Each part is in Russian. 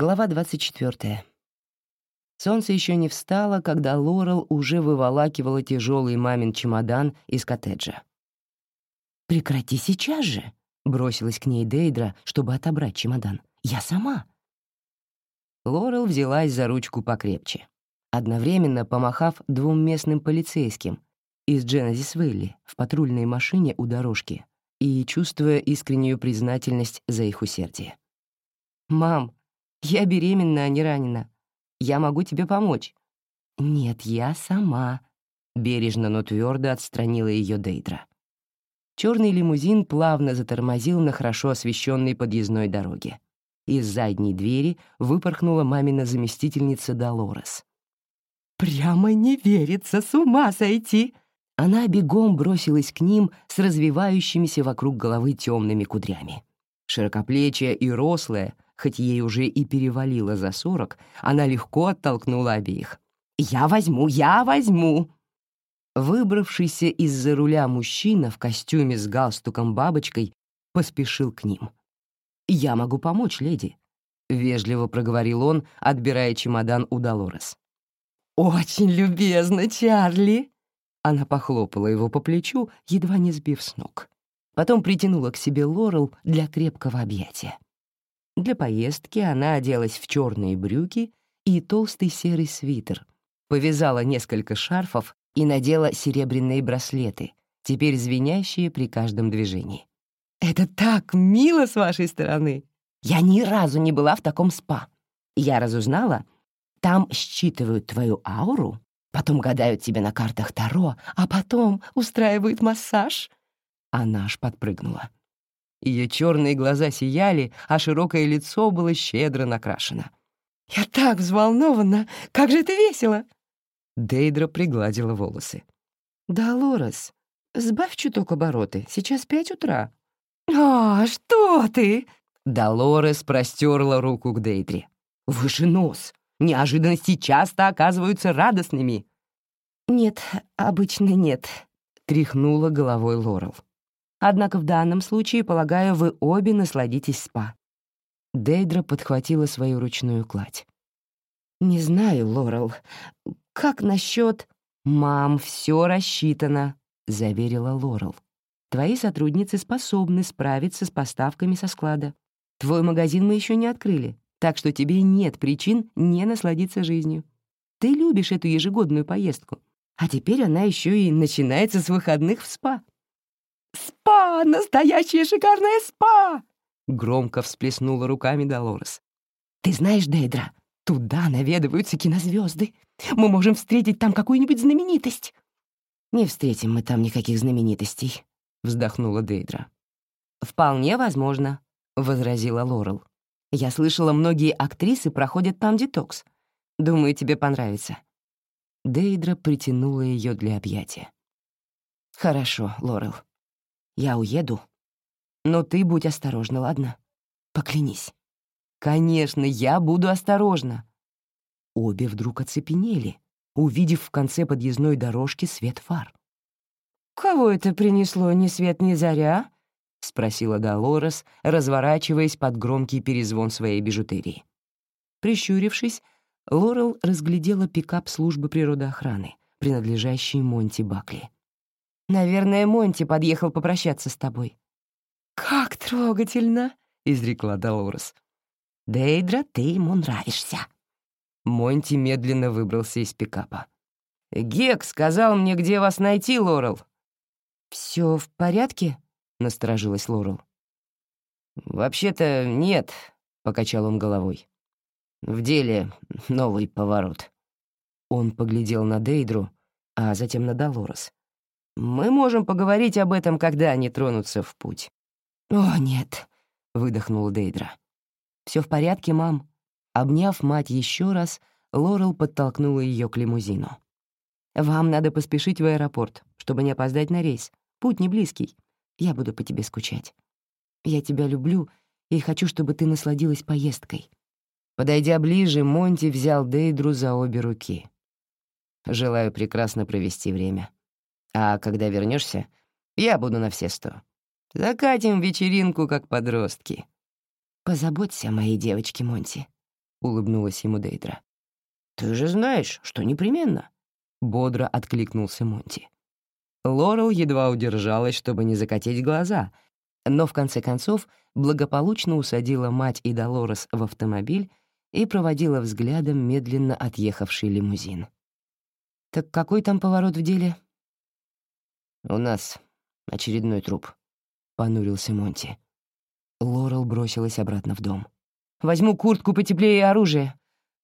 Глава 24. Солнце еще не встало, когда Лорел уже выволакивала тяжелый мамин чемодан из коттеджа. «Прекрати сейчас же!» — бросилась к ней Дейдра, чтобы отобрать чемодан. «Я сама!» Лорел взялась за ручку покрепче, одновременно помахав двум местным полицейским из Дженезис-Вэлли в патрульной машине у дорожки и чувствуя искреннюю признательность за их усердие. «Мам, я беременна, а не ранена. Я могу тебе помочь». «Нет, я сама», — бережно, но твердо отстранила ее Дейдра. Черный лимузин плавно затормозил на хорошо освещенной подъездной дороге. Из задней двери выпорхнула мамина заместительница Долорес. «Прямо не верится, с ума сойти!» Она бегом бросилась к ним с развивающимися вокруг головы темными кудрями. Широкоплечья и рослая, хоть ей уже и перевалило за сорок, она легко оттолкнула обеих. «Я возьму, я возьму!» Выбравшийся из-за руля мужчина в костюме с галстуком-бабочкой поспешил к ним. «Я могу помочь, леди», — вежливо проговорил он, отбирая чемодан у Долорес. «Очень любезно, Чарли!» Она похлопала его по плечу, едва не сбив с ног. Потом притянула к себе Лорел для крепкого объятия. Для поездки она оделась в черные брюки и толстый серый свитер, повязала несколько шарфов и надела серебряные браслеты, теперь звенящие при каждом движении. «Это так мило с вашей стороны! Я ни разу не была в таком спа. Я разузнала, там считывают твою ауру, потом гадают тебе на картах Таро, а потом устраивают массаж». Она аж подпрыгнула. Ее черные глаза сияли, а широкое лицо было щедро накрашено. «Я так взволнована! Как же это весело!» Дейдра пригладила волосы. «Да, Лорес, сбавь чуток обороты, сейчас пять утра». «А, что ты?» Долорес простерла руку к Дейдре. «Выше нос! Неожиданности часто оказываются радостными!» «Нет, обычно нет», — тряхнула головой Лорел. Однако в данном случае, полагаю, вы обе насладитесь спа». Дейдра подхватила свою ручную кладь. «Не знаю, Лорел. Как насчет...» «Мам, все рассчитано», — заверила Лорел. «Твои сотрудницы способны справиться с поставками со склада. Твой магазин мы еще не открыли, так что тебе нет причин не насладиться жизнью. Ты любишь эту ежегодную поездку, а теперь она еще и начинается с выходных в спа». «Спа! Настоящее шикарное спа!» Громко всплеснула руками Долорес. «Ты знаешь, Дейдра, туда наведываются кинозвезды. Мы можем встретить там какую-нибудь знаменитость». «Не встретим мы там никаких знаменитостей», — вздохнула Дейдра. «Вполне возможно», — возразила Лорел. «Я слышала, многие актрисы проходят там детокс. Думаю, тебе понравится». Дейдра притянула ее для объятия. «Хорошо, Лорел. Я уеду. Но ты будь осторожна, ладно? Поклянись. Конечно, я буду осторожна. Обе вдруг оцепенели, увидев в конце подъездной дорожки свет фар. «Кого это принесло ни свет ни заря?» — спросила Долорес, разворачиваясь под громкий перезвон своей бижутерии. Прищурившись, Лорел разглядела пикап службы природоохраны, принадлежащий Монти Бакли. Наверное, Монти подъехал попрощаться с тобой». «Как трогательно!» — изрекла Долорес. «Дейдра, ты ему нравишься». Монти медленно выбрался из пикапа. «Гек сказал мне, где вас найти, Лорел». «Всё в порядке?» — насторожилась Лорел. «Вообще-то нет», — покачал он головой. «В деле новый поворот». Он поглядел на Дейдру, а затем на Долорес. Мы можем поговорить об этом, когда они тронутся в путь». «О, нет», — выдохнула Дейдра. Все в порядке, мам?» Обняв мать еще раз, Лорел подтолкнула ее к лимузину. «Вам надо поспешить в аэропорт, чтобы не опоздать на рейс. Путь не близкий. Я буду по тебе скучать. Я тебя люблю и хочу, чтобы ты насладилась поездкой». Подойдя ближе, Монти взял Дейдру за обе руки. «Желаю прекрасно провести время», а когда вернешься, я буду на все сто. Закатим вечеринку, как подростки. Позаботься о моей девочке, Монти. — улыбнулась ему Дейдра. «Ты же знаешь, что непременно», — бодро откликнулся Монти. Лорел едва удержалась, чтобы не закатить глаза, но в конце концов благополучно усадила мать и Долорес в автомобиль и проводила взглядом медленно отъехавший лимузин. «Так какой там поворот в деле?» «У нас очередной труп», — понурился Монти. Лорел бросилась обратно в дом. «Возьму куртку потеплее и оружие.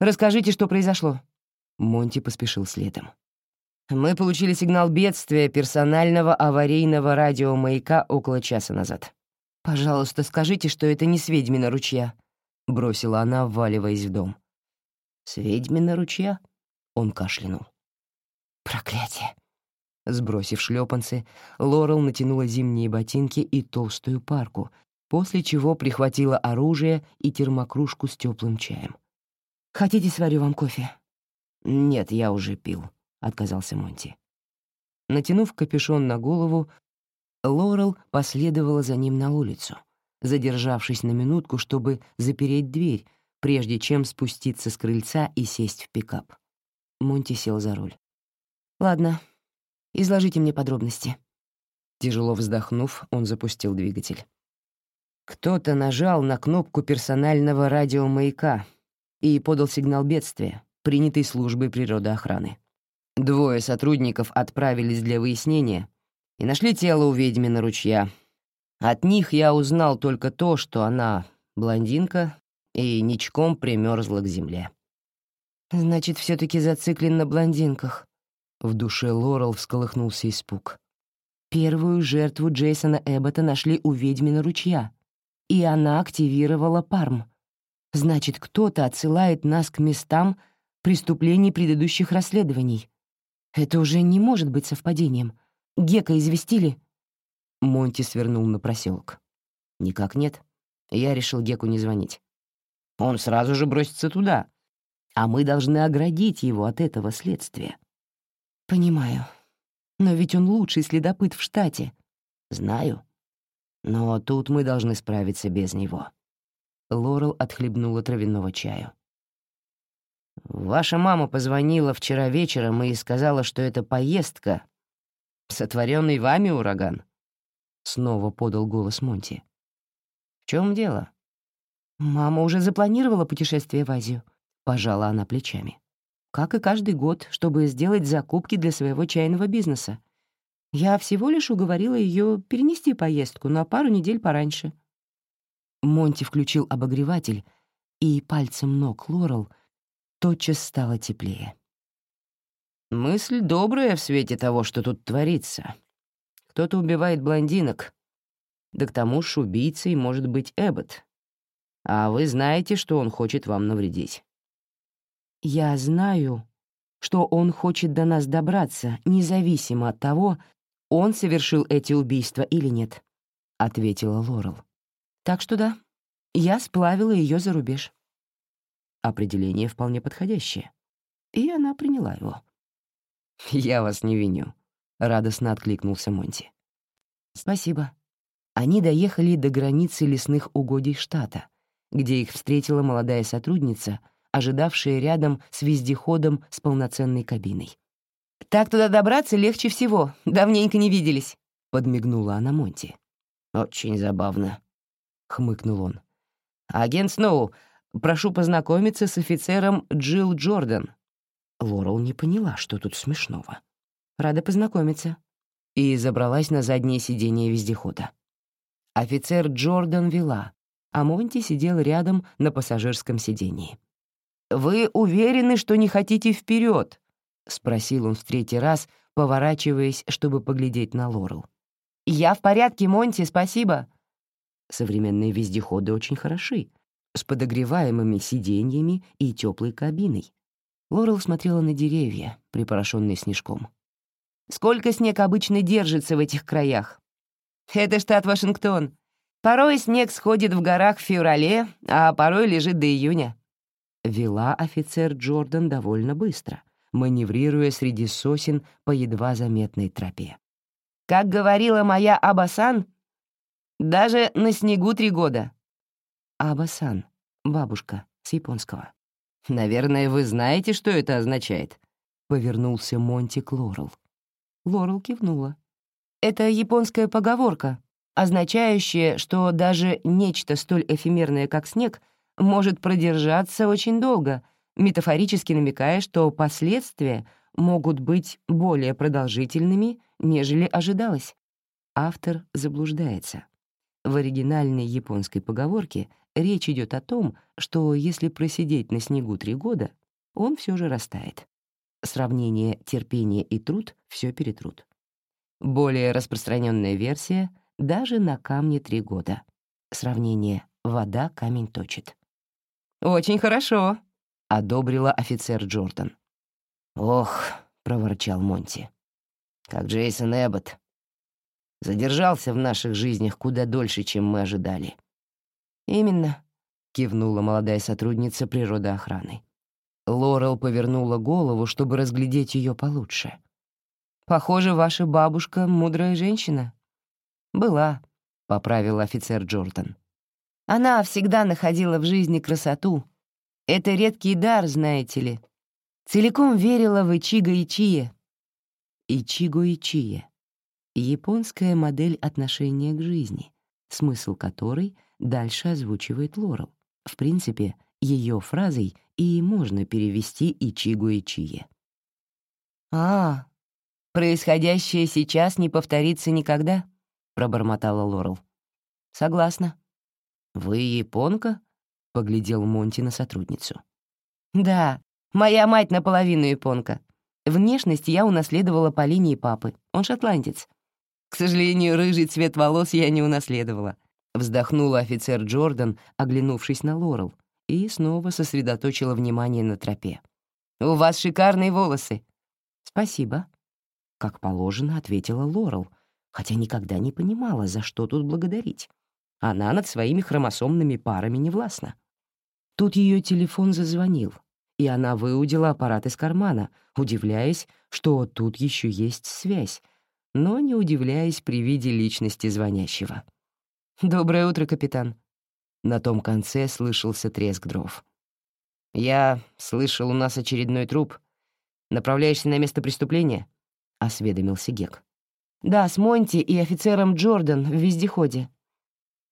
Расскажите, что произошло». Монти поспешил следом. Мы получили сигнал бедствия персонального аварийного радиомаяка около часа назад. «Пожалуйста, скажите, что это не с ведьмина ручья», — бросила она, вваливаясь в дом. «С ведьмина ручья?» — он кашлянул. «Проклятие!» Сбросив шлепанцы, Лорел натянула зимние ботинки и толстую парку, после чего прихватила оружие и термокружку с теплым чаем. «Хотите, сварю вам кофе?» «Нет, я уже пил», отказался Монти. Натянув капюшон на голову, Лорел последовала за ним на улицу, задержавшись на минутку, чтобы запереть дверь, прежде чем спуститься с крыльца и сесть в пикап. Монти сел за руль. «Ладно, изложите мне подробности». Тяжело вздохнув, он запустил двигатель. Кто-то нажал на кнопку персонального радиомаяка и подал сигнал бедствия, принятый службой природоохраны. Двое сотрудников отправились для выяснения и нашли тело у ведьмина ручья. От них я узнал только то, что она блондинка и ничком примерзла к земле. «Значит, все таки зациклен на блондинках». В душе Лорел всколыхнулся испуг. Первую жертву Джейсона Эббота нашли у ведьмина ручья, и она активировала парм. Значит, кто-то отсылает нас к местам преступлений предыдущих расследований. Это уже не может быть совпадением. Гека известили?» Монти свернул на проселок. «Никак нет. Я решил Геку не звонить. Он сразу же бросится туда, а мы должны оградить его от этого следствия». «Понимаю. Но ведь он лучший следопыт в штате». «Знаю. Но тут мы должны справиться без него». Лорел отхлебнула травяного чаю. Ваша мама позвонила вчера вечером и сказала, что это поездка, сотворенный вами ураган. Снова подал голос Монти. В чем дело? Мама уже запланировала путешествие в Азию. Пожала она плечами. Как и каждый год, чтобы сделать закупки для своего чайного бизнеса. Я всего лишь уговорила ее перенести поездку на пару недель пораньше. Монти включил обогреватель, и пальцем ног Лорел — тотчас стало теплее. «Мысль добрая в свете того, что тут творится. Кто-то убивает блондинок. Да к тому ж убийцей может быть Эббот. А вы знаете, что он хочет вам навредить». «Я знаю, что он хочет до нас добраться, независимо от того, он совершил эти убийства или нет», — ответила Лорел. «Так что да, я сплавила ее за рубеж». Определение вполне подходящее. И она приняла его. «Я вас не виню», — радостно откликнулся Монти. «Спасибо». Они доехали до границы лесных угодий штата, где их встретила молодая сотрудница, ожидавшая рядом с вездеходом с полноценной кабиной. «Так туда добраться легче всего, давненько не виделись», — подмигнула она Монти. «Очень забавно», — хмыкнул он. «Агент Сноу, Прошу познакомиться с офицером Джилл Джордан». Лорел не поняла, что тут смешного. «Рада познакомиться». И забралась на заднее сиденье вездехода. Офицер Джордан вела, а Монти сидел рядом на пассажирском сиденье. «Вы уверены, что не хотите вперед? спросил он в третий раз, поворачиваясь, чтобы поглядеть на Лорел. «Я в порядке, Монти, спасибо». Современные вездеходы очень хороши, с подогреваемыми сиденьями и теплой кабиной. Лорел смотрела на деревья, припорошенные снежком. «Сколько снег обычно держится в этих краях?» «Это штат Вашингтон. Порой снег сходит в горах в феврале, а порой лежит до июня». Вела офицер Джордан довольно быстро, маневрируя среди сосен по едва заметной тропе. «Как говорила моя Абасан, даже на снегу три года. Аба-сан, бабушка, с японского. Наверное, вы знаете, что это означает?» — повернулся Монти к Лорел. Лорел кивнула. «Это японская поговорка, означающая, что даже нечто столь эфемерное, как снег, может продержаться очень долго, метафорически намекая, что последствия могут быть более продолжительными, нежели ожидалось. Автор заблуждается. В оригинальной японской поговорке речь идет о том, что если просидеть на снегу три года, он все же растает. Сравнение терпения и труд все перетрут. Более распространенная версия — даже на камне три года. Сравнение «вода камень точит». «Очень хорошо», — одобрила офицер Джордан. «Ох», — проворчал Монти, — «как Джейсон Эббот. Задержался в наших жизнях куда дольше, чем мы ожидали». «Именно», — кивнула молодая сотрудница природоохраны. Лорел повернула голову, чтобы разглядеть ее получше. «Похоже, ваша бабушка — мудрая женщина». «Была», — поправил офицер Джордан. «Она всегда находила в жизни красоту. Это редкий дар, знаете ли. Целиком верила в Ичиго-Ичие». Ичиго-Ичие — японская модель отношения к жизни, смысл которой дальше озвучивает Лорел. В принципе, ее фразой и можно перевести Ичиго-Ичие. «А, происходящее сейчас не повторится никогда?» — пробормотала Лорел. «Согласна». «Вы японка?» — поглядел Монти на сотрудницу. «Да, моя мать наполовину японка. Внешность я унаследовала по линии папы. Он шотландец. К сожалению, рыжий цвет волос я не унаследовала. Вздохнула офицер Джордан, оглянувшись на Лорел, и снова сосредоточила внимание на тропе. «У вас шикарные волосы!» «Спасибо», — как положено ответила Лорел, хотя никогда не понимала, за что тут благодарить. Она над своими хромосомными парами не властна. Тут ее телефон зазвонил, и она выудила аппарат из кармана, удивляясь, что тут еще есть связь, но не удивляясь при виде личности звонящего. «Доброе утро, капитан». На том конце слышался треск дров. «Я слышал, у нас очередной труп. Направляешься на место преступления?» — осведомился Гек. «Да, с Монти и офицером Джордан в вездеходе.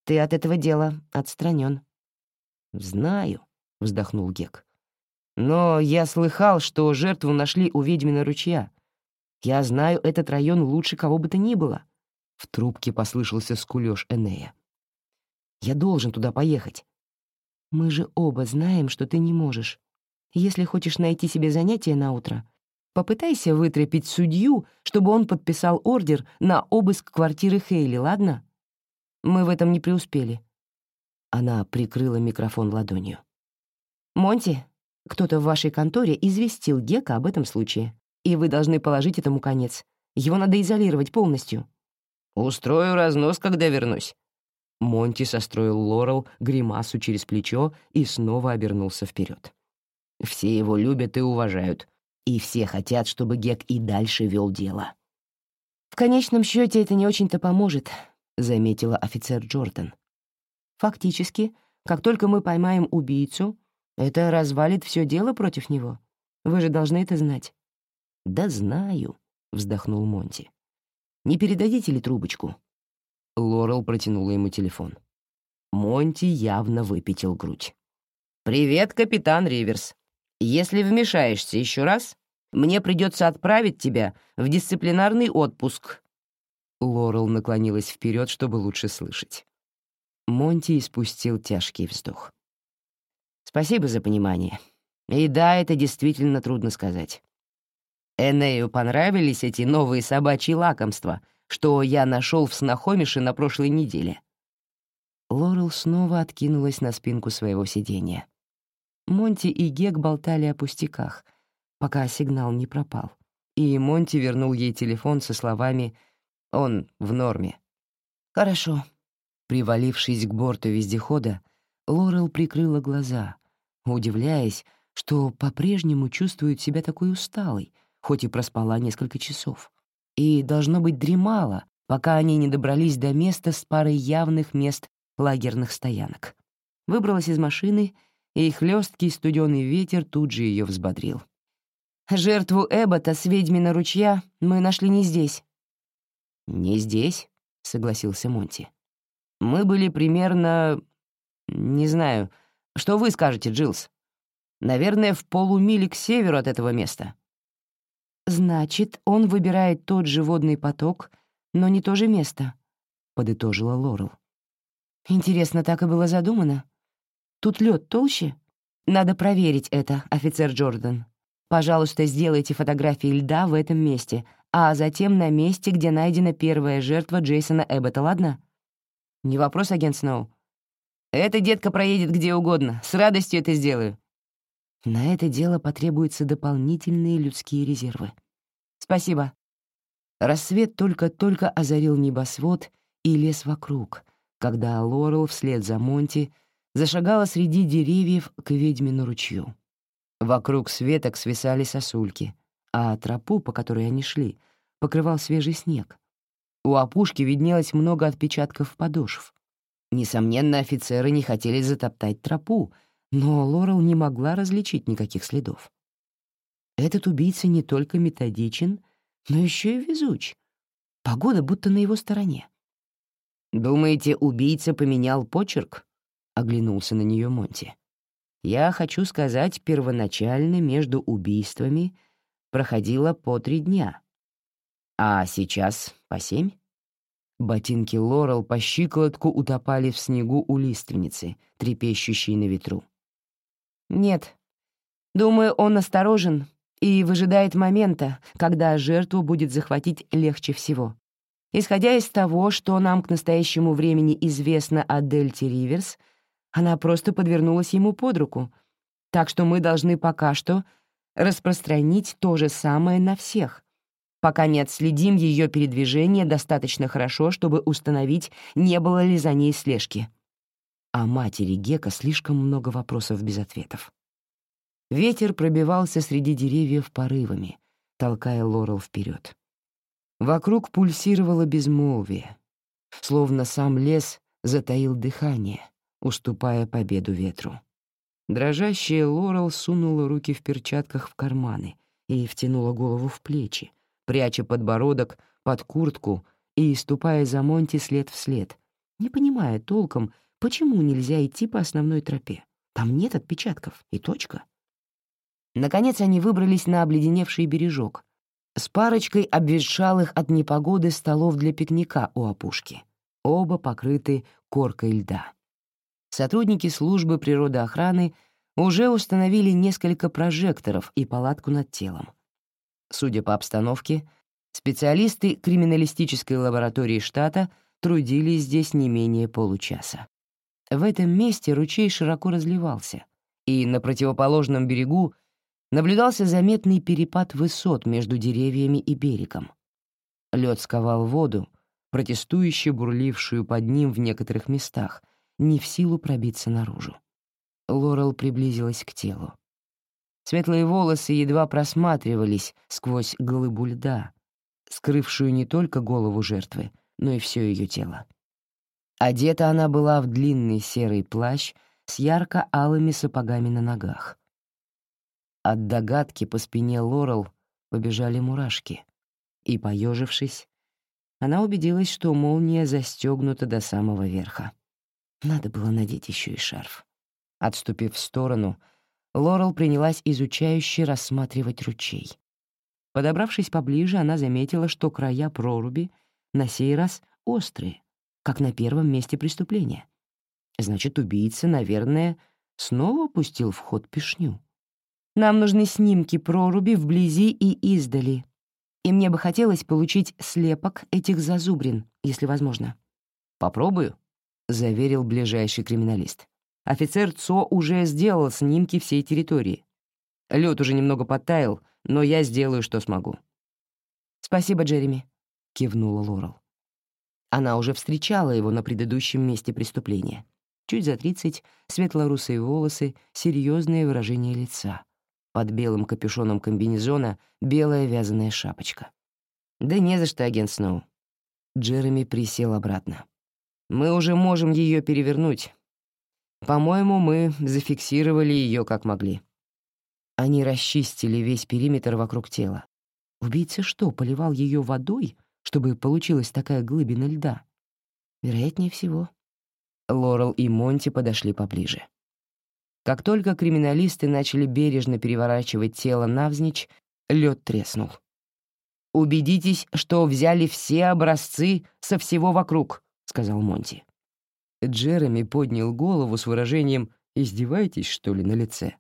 Ты от этого дела отстранен. «Знаю», — вздохнул Гек. «Но я слыхал, что жертву нашли у ведьмина ручья. Я знаю этот район лучше кого бы то ни было». В трубке послышался скулёж Энея. «Я должен туда поехать». «Мы же оба знаем, что ты не можешь. Если хочешь найти себе занятие на утро, Попытайся вытрепить судью, чтобы он подписал ордер на обыск квартиры Хейли, ладно? Мы в этом не преуспели». Она прикрыла микрофон ладонью. «Монти, кто-то в вашей конторе известил Гека об этом случае, и вы должны положить этому конец. Его надо изолировать полностью». «Устрою разнос, когда вернусь». Монти состроил Лорел гримасу через плечо и снова обернулся вперед. «Все его любят и уважают, и все хотят, чтобы Гек и дальше вел дело. «В конечном счете это не очень-то поможет», — заметила офицер Джордан. «Фактически, как только мы поймаем убийцу, это развалит все дело против него. Вы же должны это знать». «Да знаю», — вздохнул Монти. «Не передадите ли трубочку?» Лорел протянула ему телефон. Монти явно выпятил грудь. «Привет, капитан Риверс. Если вмешаешься еще раз, мне придется отправить тебя в дисциплинарный отпуск». Лорел наклонилась вперед, чтобы лучше слышать. Монти испустил тяжкий вздох. «Спасибо за понимание. И да, это действительно трудно сказать. Энею понравились эти новые собачьи лакомства, что я нашел в Снахомише на прошлой неделе». Лорел снова откинулась на спинку своего сиденья. Монти и Гек болтали о пустяках, пока сигнал не пропал. И Монти вернул ей телефон со словами «Он в норме». «Хорошо». Привалившись к борту вездехода, Лорел прикрыла глаза, удивляясь, что по-прежнему чувствует себя такой усталой, хоть и проспала несколько часов. И, должно быть, дремала, пока они не добрались до места с парой явных мест лагерных стоянок. Выбралась из машины и хлесткий студеный ветер тут же ее взбодрил. «Жертву Эббота с ведьмина ручья мы нашли не здесь». «Не здесь», — согласился Монти. «Мы были примерно... не знаю. Что вы скажете, Джилс? Наверное, в полумиле к северу от этого места». «Значит, он выбирает тот же водный поток, но не то же место», — подытожила Лорел. «Интересно, так и было задумано? Тут лед толще? Надо проверить это, офицер Джордан. Пожалуйста, сделайте фотографии льда в этом месте, а затем на месте, где найдена первая жертва Джейсона Эббота, ладно?» «Не вопрос, агент Сноу. Эта детка проедет где угодно. С радостью это сделаю». На это дело потребуются дополнительные людские резервы. Спасибо. Рассвет только-только озарил небосвод и лес вокруг, когда Лорел вслед за Монти зашагала среди деревьев к ведьмину ручью. Вокруг светок свисали сосульки, а тропу, по которой они шли, покрывал свежий снег. У опушки виднелось много отпечатков подошв. Несомненно, офицеры не хотели затоптать тропу, но Лорел не могла различить никаких следов. Этот убийца не только методичен, но еще и везуч. Погода будто на его стороне. «Думаете, убийца поменял почерк?» — оглянулся на нее Монти. «Я хочу сказать, первоначально между убийствами проходило по три дня, а сейчас по семь?» Ботинки Лорел по щиколотку утопали в снегу у лиственницы, трепещущей на ветру. Нет. Думаю, он осторожен и выжидает момента, когда жертву будет захватить легче всего. Исходя из того, что нам к настоящему времени известно о Дельте Риверс, она просто подвернулась ему под руку, так что мы должны пока что распространить то же самое на всех, пока не отследим ее передвижение достаточно хорошо, чтобы установить, не было ли за ней слежки а матери Гека слишком много вопросов без ответов. Ветер пробивался среди деревьев порывами, толкая Лорел вперед. Вокруг пульсировало безмолвие, словно сам лес затаил дыхание, уступая победу ветру. Дрожащая Лорел сунула руки в перчатках в карманы и втянула голову в плечи, пряча подбородок под куртку и ступая за Монти след в след, не понимая толком, Почему нельзя идти по основной тропе? Там нет отпечатков, и точка. Наконец они выбрались на обледеневший бережок с парочкой обветшалых от непогоды столов для пикника у опушки, оба покрыты коркой льда. Сотрудники службы природоохраны уже установили несколько прожекторов и палатку над телом. Судя по обстановке, специалисты криминалистической лаборатории штата трудились здесь не менее получаса. В этом месте ручей широко разливался, и на противоположном берегу наблюдался заметный перепад высот между деревьями и берегом. Лед сковал воду, протестующе бурлившую под ним в некоторых местах, не в силу пробиться наружу. Лорел приблизилась к телу. Светлые волосы едва просматривались сквозь глыбу льда, скрывшую не только голову жертвы, но и все ее тело. Одета она была в длинный серый плащ с ярко-алыми сапогами на ногах. От догадки по спине Лорел побежали мурашки, и, поежившись, она убедилась, что молния застегнута до самого верха. Надо было надеть еще и шарф. Отступив в сторону, Лорел принялась изучающе рассматривать ручей. Подобравшись поближе, она заметила, что края проруби на сей раз острые, как на первом месте преступления. Значит, убийца, наверное, снова пустил в ход пешню. Нам нужны снимки проруби вблизи и издали. И мне бы хотелось получить слепок этих зазубрин, если возможно. «Попробую», — заверил ближайший криминалист. Офицер ЦО уже сделал снимки всей территории. Лед уже немного подтаял, но я сделаю, что смогу. «Спасибо, Джереми», — кивнула Лорел. Она уже встречала его на предыдущем месте преступления. Чуть за тридцать, светло-русые волосы, серьезное выражение лица. Под белым капюшоном комбинезона белая вязаная шапочка. «Да не за что, агент Сноу». Джереми присел обратно. «Мы уже можем ее перевернуть. По-моему, мы зафиксировали ее как могли. Они расчистили весь периметр вокруг тела. Убийца что, поливал ее водой, чтобы получилась такая глыбина льда? Вероятнее всего. Лорел и Монти подошли поближе. Как только криминалисты начали бережно переворачивать тело навзничь, лед треснул. «Убедитесь, что взяли все образцы со всего вокруг», — сказал Монти. Джереми поднял голову с выражением «Издеваетесь, что ли, на лице?»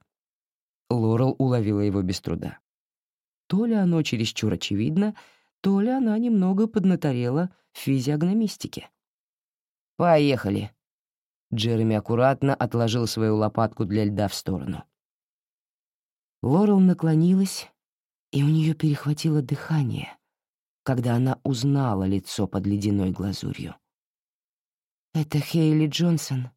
Лорел уловила его без труда. То ли оно чересчур очевидно, то ли она немного поднаторела в физиогномистике. «Поехали», Джереми аккуратно отложил свою лопатку для льда в сторону. Лорел наклонилась, и у нее перехватило дыхание, когда она узнала лицо под ледяной глазурью. «Это Хейли Джонсон»,